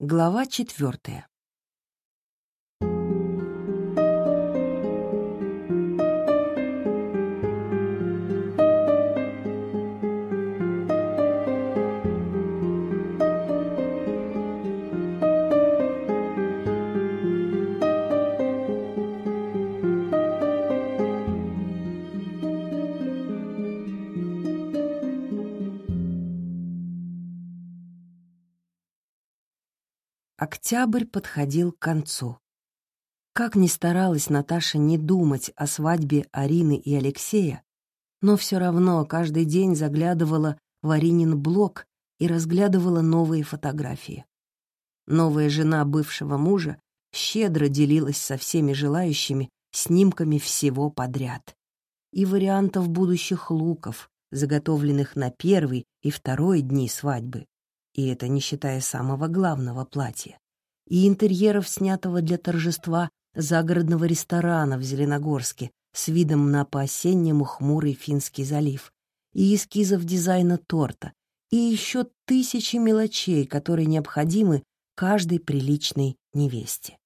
Глава четвертая. Октябрь подходил к концу. Как ни старалась Наташа не думать о свадьбе Арины и Алексея, но все равно каждый день заглядывала в Аринин блог и разглядывала новые фотографии. Новая жена бывшего мужа щедро делилась со всеми желающими снимками всего подряд. И вариантов будущих луков, заготовленных на первый и второй дни свадьбы, и это не считая самого главного платья, и интерьеров, снятого для торжества загородного ресторана в Зеленогорске с видом на по-осеннему хмурый Финский залив, и эскизов дизайна торта, и еще тысячи мелочей, которые необходимы каждой приличной невесте.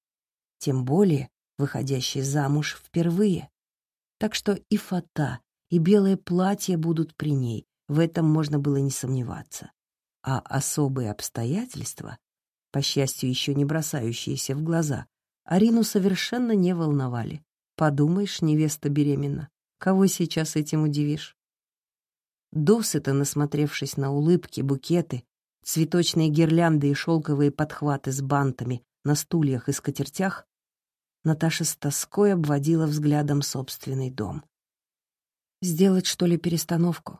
Тем более выходящей замуж впервые. Так что и фата, и белое платье будут при ней, в этом можно было не сомневаться а особые обстоятельства, по счастью, еще не бросающиеся в глаза, Арину совершенно не волновали. Подумаешь, невеста беременна. Кого сейчас этим удивишь? Досыто насмотревшись на улыбки, букеты, цветочные гирлянды и шелковые подхваты с бантами на стульях и скатертях, Наташа с тоской обводила взглядом собственный дом. Сделать, что ли, перестановку?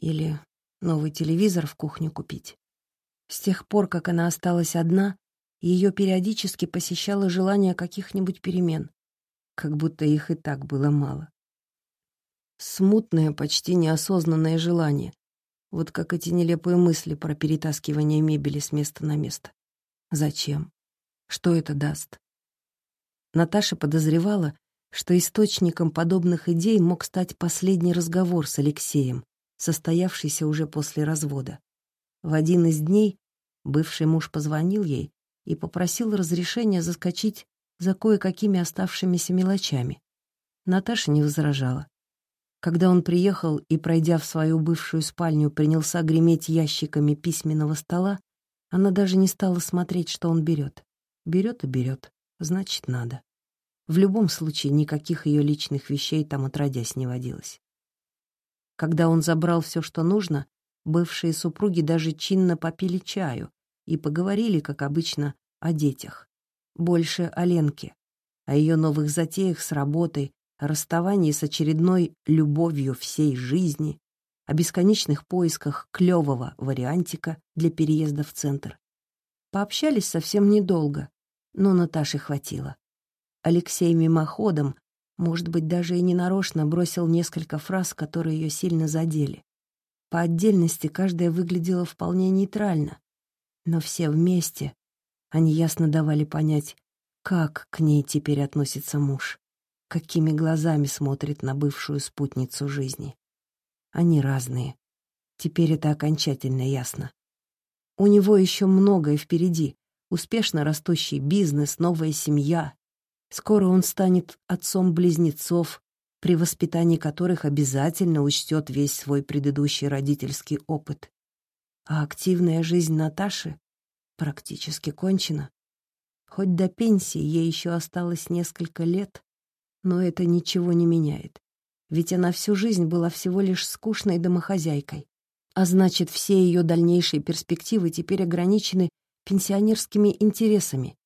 Или новый телевизор в кухню купить. С тех пор, как она осталась одна, ее периодически посещало желание каких-нибудь перемен, как будто их и так было мало. Смутное, почти неосознанное желание, вот как эти нелепые мысли про перетаскивание мебели с места на место. Зачем? Что это даст? Наташа подозревала, что источником подобных идей мог стать последний разговор с Алексеем, состоявшийся уже после развода. В один из дней бывший муж позвонил ей и попросил разрешения заскочить за кое-какими оставшимися мелочами. Наташа не возражала. Когда он приехал и, пройдя в свою бывшую спальню, принялся греметь ящиками письменного стола, она даже не стала смотреть, что он берет. Берет и берет, значит, надо. В любом случае, никаких ее личных вещей там отродясь не водилось. Когда он забрал все, что нужно, бывшие супруги даже чинно попили чаю и поговорили, как обычно, о детях. Больше о Ленке, о ее новых затеях с работой, о расставании с очередной любовью всей жизни, о бесконечных поисках клевого вариантика для переезда в центр. Пообщались совсем недолго, но Наташе хватило. Алексей мимоходом может быть, даже и ненарочно бросил несколько фраз, которые ее сильно задели. По отдельности каждая выглядела вполне нейтрально, но все вместе они ясно давали понять, как к ней теперь относится муж, какими глазами смотрит на бывшую спутницу жизни. Они разные. Теперь это окончательно ясно. У него еще многое впереди. Успешно растущий бизнес, новая семья, Скоро он станет отцом близнецов, при воспитании которых обязательно учтет весь свой предыдущий родительский опыт. А активная жизнь Наташи практически кончена. Хоть до пенсии ей еще осталось несколько лет, но это ничего не меняет. Ведь она всю жизнь была всего лишь скучной домохозяйкой. А значит, все ее дальнейшие перспективы теперь ограничены пенсионерскими интересами,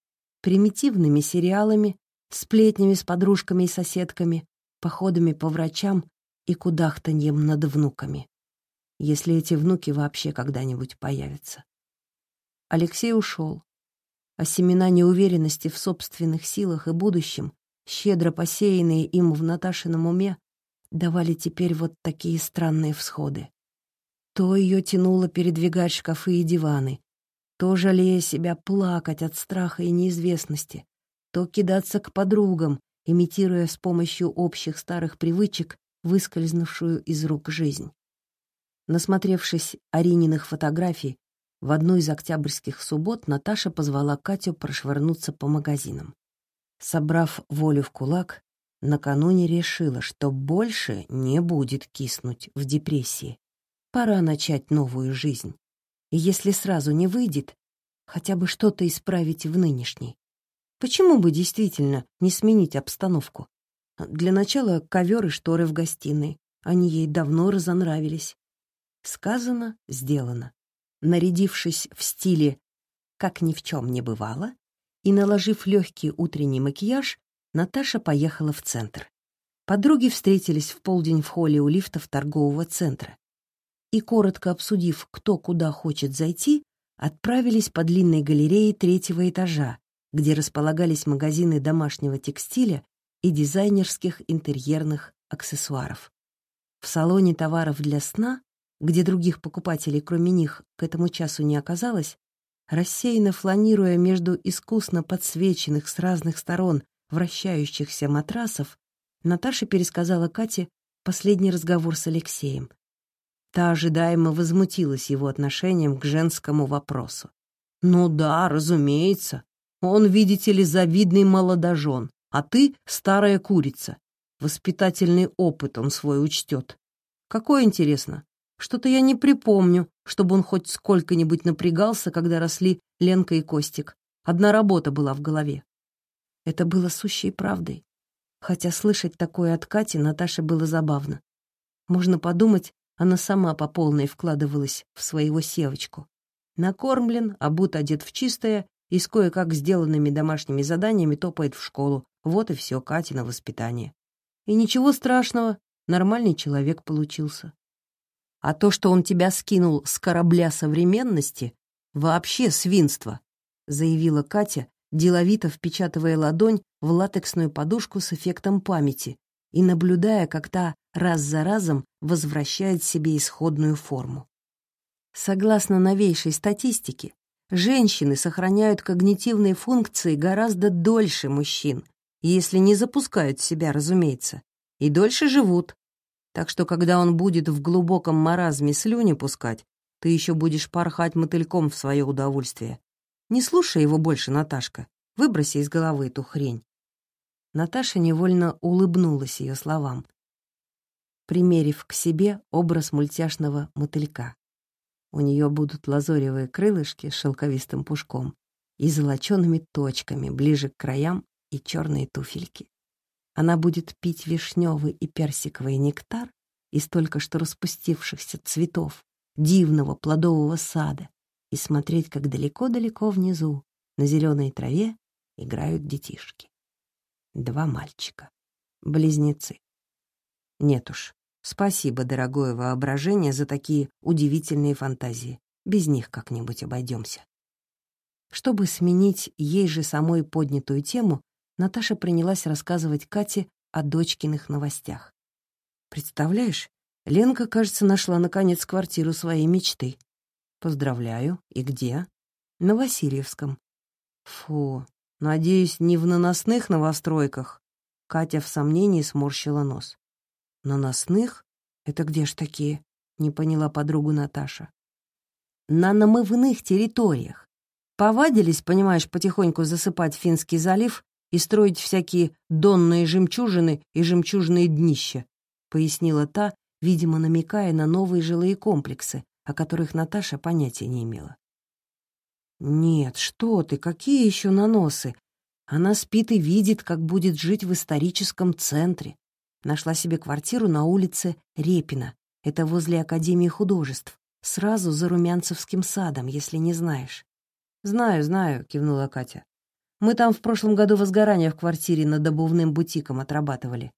примитивными сериалами, сплетнями с подружками и соседками, походами по врачам и кудахтаньем над внуками. Если эти внуки вообще когда-нибудь появятся. Алексей ушел, а семена неуверенности в собственных силах и будущем, щедро посеянные им в Наташином уме, давали теперь вот такие странные всходы. То ее тянуло передвигать шкафы и диваны, то, жалея себя, плакать от страха и неизвестности, то кидаться к подругам, имитируя с помощью общих старых привычек выскользнувшую из рук жизнь. Насмотревшись Арининых фотографий, в одну из октябрьских суббот Наташа позвала Катю прошвырнуться по магазинам. Собрав волю в кулак, накануне решила, что больше не будет киснуть в депрессии. Пора начать новую жизнь. И если сразу не выйдет, хотя бы что-то исправить в нынешней. Почему бы действительно не сменить обстановку? Для начала ковер и шторы в гостиной. Они ей давно разонравились. Сказано, сделано. Нарядившись в стиле «как ни в чем не бывало» и наложив легкий утренний макияж, Наташа поехала в центр. Подруги встретились в полдень в холле у лифтов торгового центра. И, коротко обсудив, кто куда хочет зайти, отправились по длинной галерее третьего этажа, где располагались магазины домашнего текстиля и дизайнерских интерьерных аксессуаров. В салоне товаров для сна, где других покупателей, кроме них, к этому часу не оказалось, рассеянно фланируя между искусно подсвеченных с разных сторон вращающихся матрасов, Наташа пересказала Кате последний разговор с Алексеем. Та ожидаемо возмутилась его отношением к женскому вопросу. «Ну да, разумеется. Он, видите ли, завидный молодожен, а ты — старая курица. Воспитательный опыт он свой учтет. Какое интересно. Что-то я не припомню, чтобы он хоть сколько-нибудь напрягался, когда росли Ленка и Костик. Одна работа была в голове. Это было сущей правдой. Хотя слышать такое от Кати Наташе было забавно. Можно подумать, она сама по полной вкладывалась в своего севочку. Накормлен, обут одет в чистое и с кое-как сделанными домашними заданиями топает в школу. Вот и все Катина воспитание. И ничего страшного, нормальный человек получился. А то, что он тебя скинул с корабля современности, вообще свинство, заявила Катя, деловито впечатывая ладонь в латексную подушку с эффектом памяти и наблюдая, как та раз за разом возвращает себе исходную форму. Согласно новейшей статистике, женщины сохраняют когнитивные функции гораздо дольше мужчин, если не запускают себя, разумеется, и дольше живут. Так что, когда он будет в глубоком маразме слюни пускать, ты еще будешь порхать мотыльком в свое удовольствие. Не слушай его больше, Наташка. Выброси из головы эту хрень. Наташа невольно улыбнулась ее словам, примерив к себе образ мультяшного мотылька. У нее будут лазоревые крылышки с шелковистым пушком и золочеными точками ближе к краям и черные туфельки. Она будет пить вишневый и персиковый нектар из только что распустившихся цветов дивного плодового сада, и смотреть, как далеко-далеко внизу, на зеленой траве, играют детишки. Два мальчика. Близнецы. Нет уж, спасибо, дорогое воображение, за такие удивительные фантазии. Без них как-нибудь обойдемся. Чтобы сменить ей же самой поднятую тему, Наташа принялась рассказывать Кате о дочкиных новостях. «Представляешь, Ленка, кажется, нашла, наконец, квартиру своей мечты. Поздравляю. И где? На Васильевском. Фу, надеюсь, не в наносных новостройках. Катя в сомнении сморщила нос. Наносных? Это где ж такие? Не поняла подругу Наташа. На намывных территориях. Повадились, понимаешь, потихоньку засыпать Финский залив и строить всякие донные жемчужины и жемчужные днища, пояснила та, видимо, намекая на новые жилые комплексы, о которых Наташа понятия не имела. «Нет, что ты, какие еще наносы? Она спит и видит, как будет жить в историческом центре. Нашла себе квартиру на улице Репина, это возле Академии художеств, сразу за Румянцевским садом, если не знаешь». «Знаю, знаю», — кивнула Катя. «Мы там в прошлом году возгорание в квартире над обувным бутиком отрабатывали.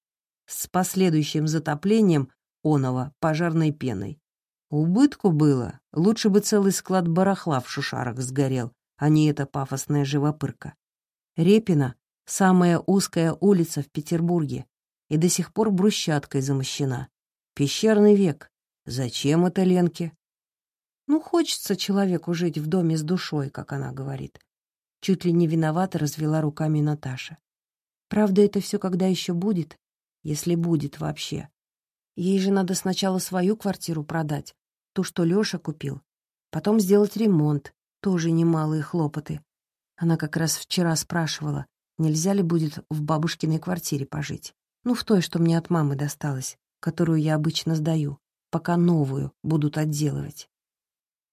С последующим затоплением оного пожарной пеной. Убытку было. Лучше бы целый склад барахла в шушарах сгорел, а не эта пафосная живопырка. Репина — самая узкая улица в Петербурге и до сих пор брусчаткой замощена. Пещерный век. Зачем это Ленке? Ну, хочется человеку жить в доме с душой, как она говорит. Чуть ли не виновата развела руками Наташа. Правда, это все когда еще будет, если будет вообще. Ей же надо сначала свою квартиру продать, ту, что Лёша купил. Потом сделать ремонт, тоже немалые хлопоты. Она как раз вчера спрашивала, нельзя ли будет в бабушкиной квартире пожить. Ну, в той, что мне от мамы досталось, которую я обычно сдаю, пока новую будут отделывать.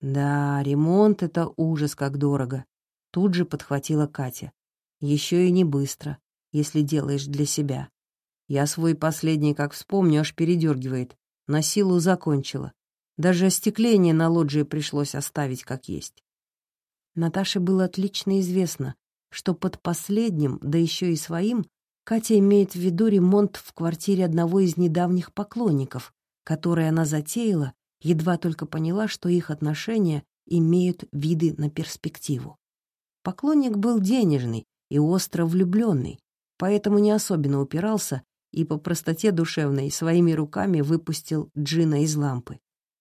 Да, ремонт — это ужас, как дорого. Тут же подхватила Катя. Еще и не быстро, если делаешь для себя. Я свой последний, как вспомню, аж передергивает. На силу закончила. Даже остекление на лоджии пришлось оставить как есть. Наташе было отлично известно, что под последним, да еще и своим, Катя имеет в виду ремонт в квартире одного из недавних поклонников, который она затеяла, едва только поняла, что их отношения имеют виды на перспективу. Поклонник был денежный и остро влюбленный, поэтому не особенно упирался и по простоте душевной своими руками выпустил джина из лампы.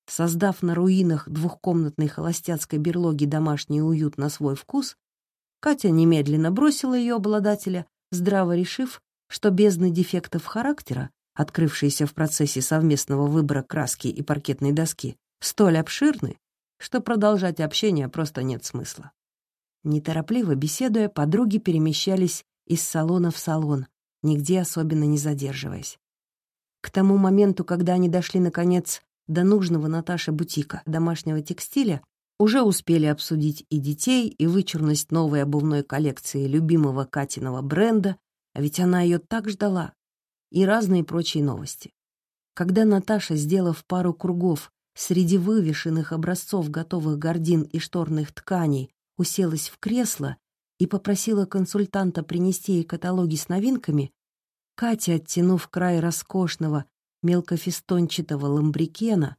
Создав на руинах двухкомнатной холостяцкой берлоги домашний уют на свой вкус, Катя немедленно бросила ее обладателя, здраво решив, что бездны дефектов характера, открывшиеся в процессе совместного выбора краски и паркетной доски, столь обширны, что продолжать общение просто нет смысла. Неторопливо беседуя, подруги перемещались из салона в салон, нигде особенно не задерживаясь. К тому моменту, когда они дошли, наконец, до нужного Наташе бутика домашнего текстиля, уже успели обсудить и детей, и вычурность новой обувной коллекции любимого Катиного бренда, а ведь она ее так ждала, и разные прочие новости. Когда Наташа, сделав пару кругов среди вывешенных образцов готовых гордин и шторных тканей, уселась в кресло и попросила консультанта принести ей каталоги с новинками, Катя, оттянув край роскошного мелкофестончатого ламбрикена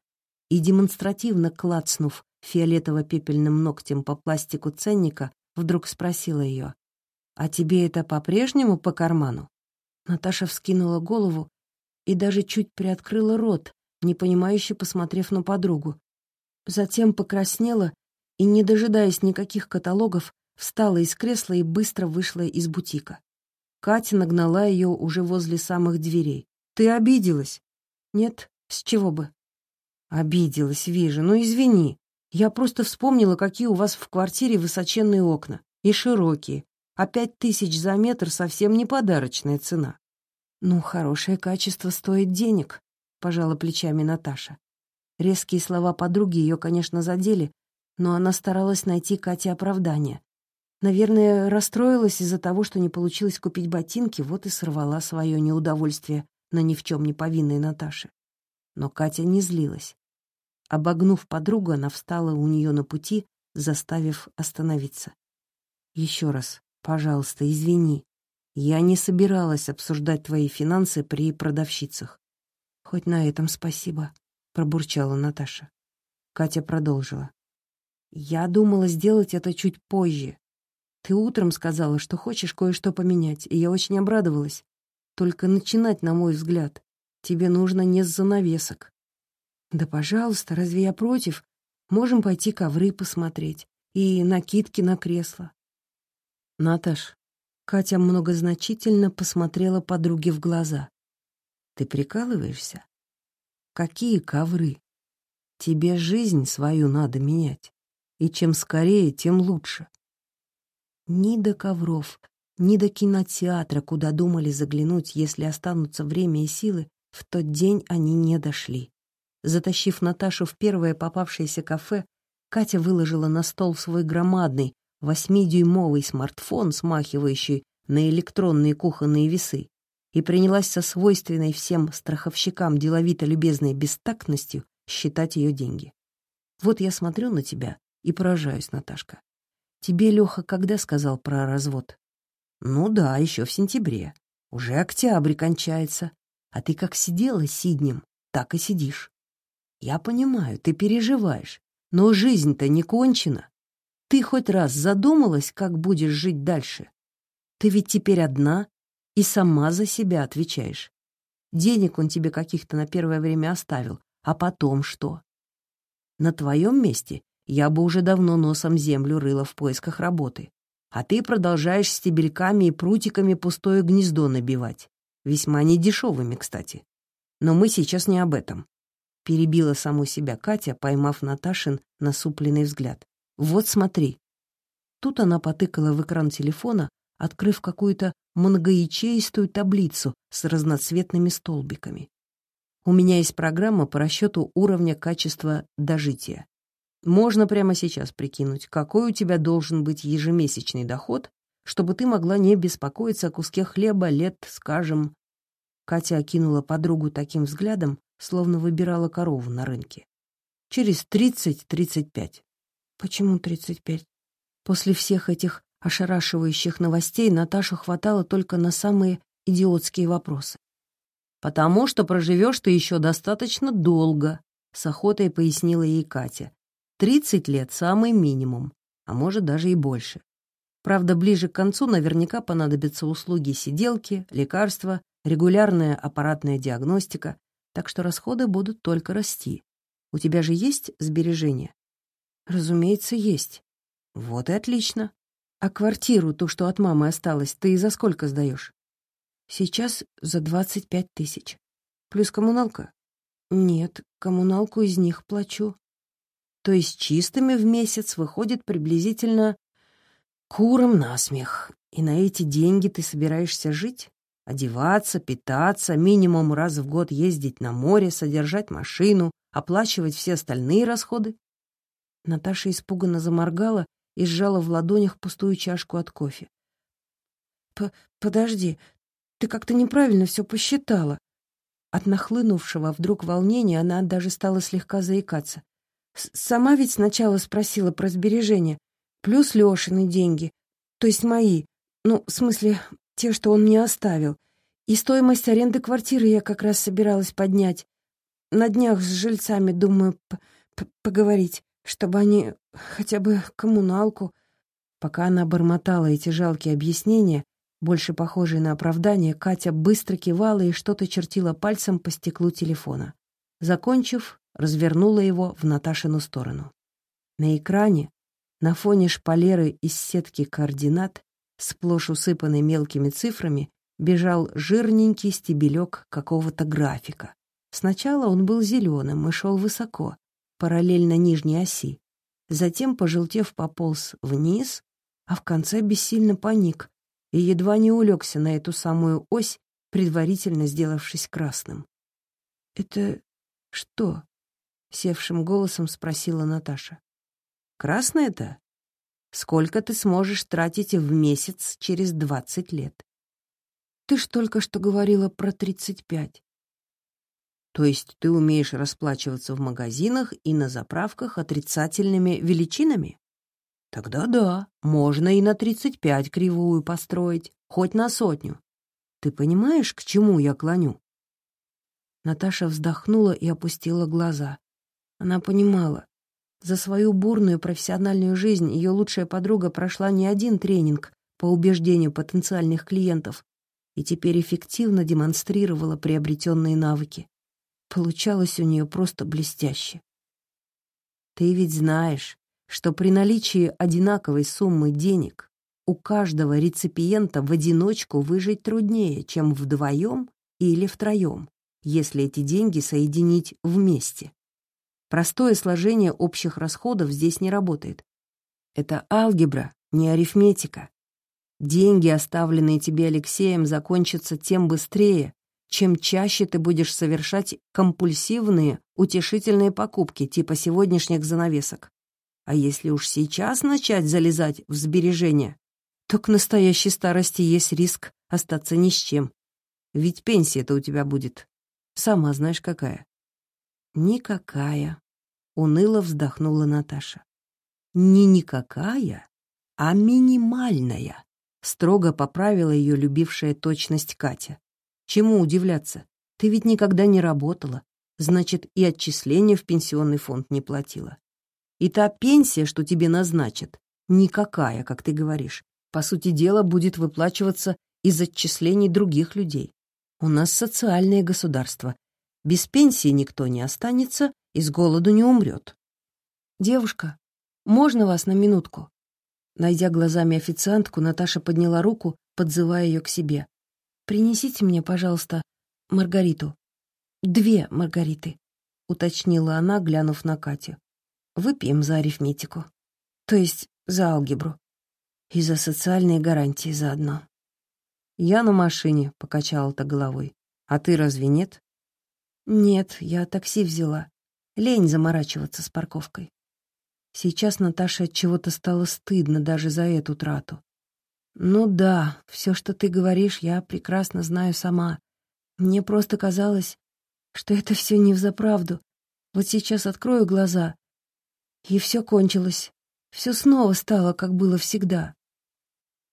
и демонстративно клацнув фиолетово-пепельным ногтем по пластику ценника, вдруг спросила ее, «А тебе это по-прежнему по карману?» Наташа вскинула голову и даже чуть приоткрыла рот, непонимающе посмотрев на подругу. Затем покраснела и, не дожидаясь никаких каталогов, встала из кресла и быстро вышла из бутика. Катя нагнала ее уже возле самых дверей. «Ты обиделась?» Нет, с чего бы? Обиделась, вижу, ну извини. Я просто вспомнила, какие у вас в квартире высоченные окна. И широкие. А пять тысяч за метр совсем не подарочная цена. Ну, хорошее качество стоит денег, пожала плечами Наташа. Резкие слова подруги ее, конечно, задели, но она старалась найти Кате оправдание. Наверное, расстроилась из-за того, что не получилось купить ботинки, вот и сорвала свое неудовольствие на ни в чем не повинной Наташе. Но Катя не злилась. Обогнув подругу, она встала у нее на пути, заставив остановиться. «Еще раз, пожалуйста, извини. Я не собиралась обсуждать твои финансы при продавщицах». «Хоть на этом спасибо», — пробурчала Наташа. Катя продолжила. «Я думала сделать это чуть позже. Ты утром сказала, что хочешь кое-что поменять, и я очень обрадовалась. Только начинать, на мой взгляд, тебе нужно не с занавесок. Да, пожалуйста, разве я против? Можем пойти ковры посмотреть и накидки на кресло. Наташ, Катя многозначительно посмотрела подруге в глаза. Ты прикалываешься? Какие ковры? Тебе жизнь свою надо менять. И чем скорее, тем лучше. Ни до ковров, ни до кинотеатра, куда думали заглянуть, если останутся время и силы, в тот день они не дошли. Затащив Наташу в первое попавшееся кафе, Катя выложила на стол свой громадный, восьмидюймовый смартфон, смахивающий на электронные кухонные весы, и принялась со свойственной всем страховщикам деловито-любезной бестактностью считать ее деньги. Вот я смотрю на тебя и поражаюсь, Наташка. Тебе Леха когда сказал про развод? Ну да, еще в сентябре. Уже октябрь кончается. А ты как сидела сиднем, так и сидишь. Я понимаю, ты переживаешь, но жизнь-то не кончена. Ты хоть раз задумалась, как будешь жить дальше? Ты ведь теперь одна и сама за себя отвечаешь. Денег он тебе каких-то на первое время оставил, а потом что? На твоем месте я бы уже давно носом землю рыла в поисках работы а ты продолжаешь стебельками и прутиками пустое гнездо набивать. Весьма недешевыми, кстати. Но мы сейчас не об этом. перебила саму себя Катя, поймав Наташин насупленный взгляд. «Вот смотри». Тут она потыкала в экран телефона, открыв какую-то многоячеистую таблицу с разноцветными столбиками. У меня есть программа по расчету уровня качества дожития. Можно прямо сейчас прикинуть, какой у тебя должен быть ежемесячный доход, чтобы ты могла не беспокоиться о куске хлеба лет, скажем... Катя окинула подругу таким взглядом, словно выбирала корову на рынке. Через тридцать-тридцать пять. Почему тридцать пять? После всех этих ошарашивающих новостей Наташу хватало только на самые идиотские вопросы. «Потому что проживешь ты еще достаточно долго», — с охотой пояснила ей Катя. «Тридцать лет — самый минимум, а может даже и больше. Правда, ближе к концу наверняка понадобятся услуги сиделки, лекарства, регулярная аппаратная диагностика, так что расходы будут только расти. У тебя же есть сбережения? Разумеется, есть. Вот и отлично. А квартиру, ту, что от мамы осталась, ты за сколько сдаешь? Сейчас за двадцать пять тысяч. Плюс коммуналка? Нет, коммуналку из них плачу. То есть чистыми в месяц выходит приблизительно куром насмех. И на эти деньги ты собираешься жить? Одеваться, питаться, минимум раз в год ездить на море, содержать машину, оплачивать все остальные расходы? Наташа испуганно заморгала и сжала в ладонях пустую чашку от кофе. П «Подожди, ты как-то неправильно все посчитала». От нахлынувшего вдруг волнения она даже стала слегка заикаться. «Сама ведь сначала спросила про сбережения, плюс Лешины деньги, то есть мои, ну, в смысле, те, что он мне оставил. И стоимость аренды квартиры я как раз собиралась поднять. На днях с жильцами думаю поговорить, чтобы они хотя бы коммуналку... Пока она бормотала эти жалкие объяснения, больше похожие на оправдание, Катя быстро кивала и что-то чертила пальцем по стеклу телефона. Закончив, развернула его в Наташину сторону. На экране, на фоне шпалеры из сетки координат, сплошь усыпанный мелкими цифрами, бежал жирненький стебелек какого-то графика. Сначала он был зеленым и шел высоко, параллельно нижней оси. Затем, пожелтев, пополз вниз, а в конце бессильно паник и едва не улегся на эту самую ось, предварительно сделавшись красным. «Это что?» — севшим голосом спросила Наташа. «Красное-то? сколько ты сможешь тратить в месяц через двадцать лет. Ты ж только что говорила про тридцать пять. То есть ты умеешь расплачиваться в магазинах и на заправках отрицательными величинами? Тогда да, можно и на тридцать пять кривую построить, хоть на сотню. Ты понимаешь, к чему я клоню? Наташа вздохнула и опустила глаза. Она понимала, за свою бурную профессиональную жизнь ее лучшая подруга прошла не один тренинг по убеждению потенциальных клиентов и теперь эффективно демонстрировала приобретенные навыки. Получалось у нее просто блестяще. Ты ведь знаешь, что при наличии одинаковой суммы денег у каждого реципиента в одиночку выжить труднее, чем вдвоем или втроем, если эти деньги соединить вместе. Простое сложение общих расходов здесь не работает. Это алгебра, не арифметика. Деньги, оставленные тебе Алексеем, закончатся тем быстрее, чем чаще ты будешь совершать компульсивные, утешительные покупки типа сегодняшних занавесок. А если уж сейчас начать залезать в сбережения, то к настоящей старости есть риск остаться ни с чем. Ведь пенсия-то у тебя будет. Сама знаешь, какая. «Никакая», — уныло вздохнула Наташа. «Не никакая, а минимальная», — строго поправила ее любившая точность Катя. «Чему удивляться? Ты ведь никогда не работала, значит, и отчисления в пенсионный фонд не платила. И та пенсия, что тебе назначат, никакая, как ты говоришь, по сути дела, будет выплачиваться из отчислений других людей. У нас социальное государство, без пенсии никто не останется и с голоду не умрет. «Девушка, можно вас на минутку?» Найдя глазами официантку, Наташа подняла руку, подзывая ее к себе. «Принесите мне, пожалуйста, Маргариту. Две Маргариты. — уточнила она, глянув на Катю. «Выпьем за арифметику. То есть за алгебру. И за социальные гарантии заодно». «Я на машине», — покачала-то головой. «А ты разве нет?» «Нет, я такси взяла. Лень заморачиваться с парковкой». Сейчас Наташе от чего-то стало стыдно даже за эту трату. «Ну да, все, что ты говоришь, я прекрасно знаю сама. Мне просто казалось, что это все не взаправду. Вот сейчас открою глаза, и все кончилось. Все снова стало, как было всегда.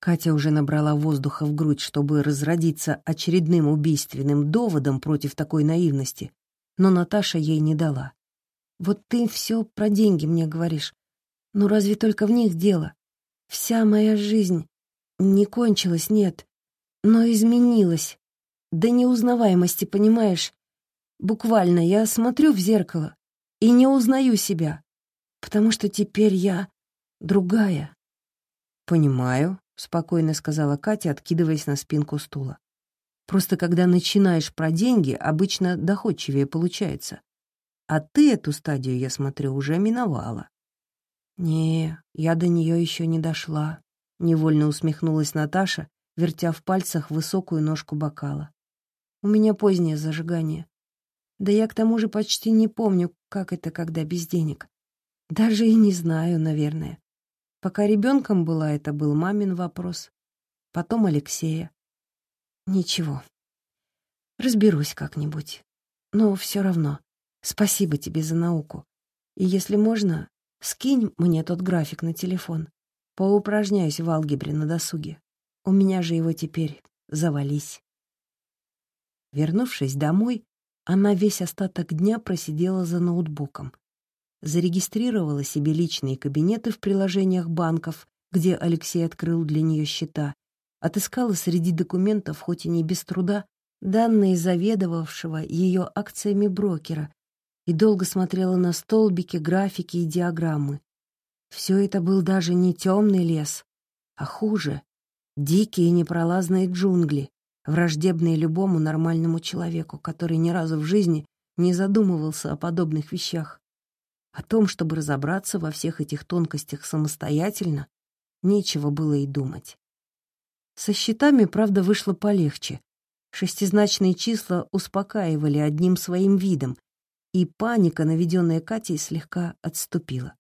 Катя уже набрала воздуха в грудь, чтобы разродиться очередным убийственным доводом против такой наивности, но Наташа ей не дала. «Вот ты все про деньги мне говоришь. Ну разве только в них дело? Вся моя жизнь не кончилась, нет, но изменилась. До неузнаваемости, понимаешь? Буквально я смотрю в зеркало и не узнаю себя, потому что теперь я другая. «Понимаю», — спокойно сказала Катя, откидываясь на спинку стула. «Просто когда начинаешь про деньги, обычно доходчивее получается. А ты эту стадию, я смотрю, уже миновала». «Не, я до нее еще не дошла», — невольно усмехнулась Наташа, вертя в пальцах высокую ножку бокала. «У меня позднее зажигание. Да я к тому же почти не помню, как это, когда без денег. Даже и не знаю, наверное. Пока ребенком была, это был мамин вопрос. Потом Алексея. Ничего. Разберусь как-нибудь. Но все равно. Спасибо тебе за науку. И если можно, скинь мне тот график на телефон. Поупражняюсь в алгебре на досуге. У меня же его теперь завались. Вернувшись домой, она весь остаток дня просидела за ноутбуком. Зарегистрировала себе личные кабинеты в приложениях банков, где Алексей открыл для нее счета, отыскала среди документов, хоть и не без труда, данные заведовавшего ее акциями брокера и долго смотрела на столбики, графики и диаграммы. Все это был даже не темный лес, а хуже — дикие непролазные джунгли, враждебные любому нормальному человеку, который ни разу в жизни не задумывался о подобных вещах. О том, чтобы разобраться во всех этих тонкостях самостоятельно, нечего было и думать. Со счетами, правда, вышло полегче. Шестизначные числа успокаивали одним своим видом, и паника, наведенная Катей, слегка отступила.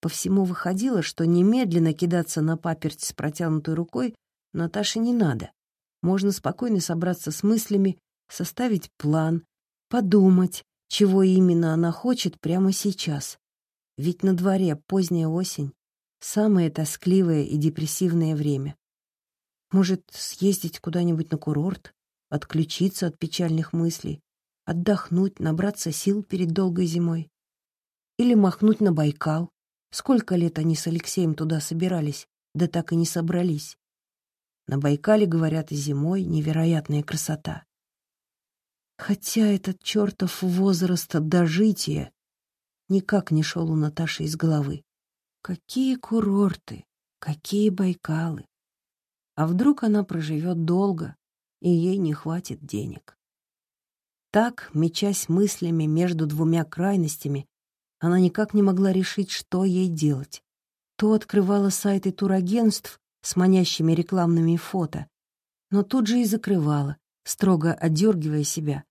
По всему выходило, что немедленно кидаться на паперть с протянутой рукой Наташе не надо. Можно спокойно собраться с мыслями, составить план, подумать, чего именно она хочет прямо сейчас. Ведь на дворе поздняя осень, самое тоскливое и депрессивное время. Может, съездить куда-нибудь на курорт, отключиться от печальных мыслей, отдохнуть, набраться сил перед долгой зимой. Или махнуть на Байкал. Сколько лет они с Алексеем туда собирались, да так и не собрались. На Байкале, говорят, и зимой невероятная красота. Хотя этот чертов возраст дожития никак не шел у Наташи из головы. Какие курорты, какие Байкалы. А вдруг она проживет долго, и ей не хватит денег? Так, мечась мыслями между двумя крайностями, она никак не могла решить, что ей делать. То открывала сайты турагентств, с манящими рекламными фото, но тут же и закрывала, строго отдергивая себя,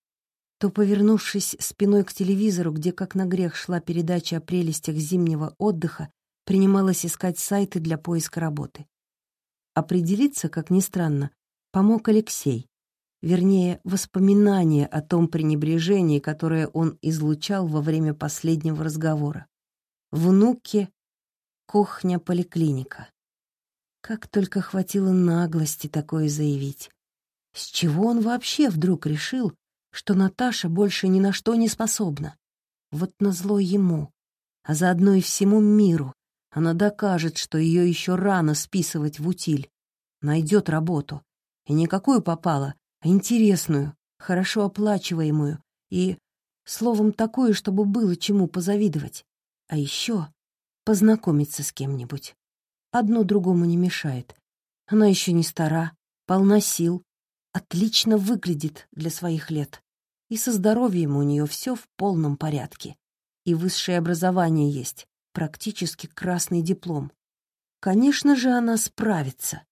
то, повернувшись спиной к телевизору, где как на грех шла передача о прелестях зимнего отдыха, принималась искать сайты для поиска работы. Определиться, как ни странно, помог Алексей, вернее, воспоминания о том пренебрежении, которое он излучал во время последнего разговора. Внуки, кухня-поликлиника. Как только хватило наглости такое заявить. С чего он вообще вдруг решил, что Наташа больше ни на что не способна? Вот назло ему, а заодно и всему миру. Она докажет, что ее еще рано списывать в утиль. Найдет работу. И никакую попала, а интересную, хорошо оплачиваемую и, словом, такое, чтобы было чему позавидовать. А еще познакомиться с кем-нибудь. Одно другому не мешает. Она еще не стара, полна сил, отлично выглядит для своих лет. И со здоровьем у нее все в полном порядке. И высшее образование есть, практически красный диплом. Конечно же, она справится.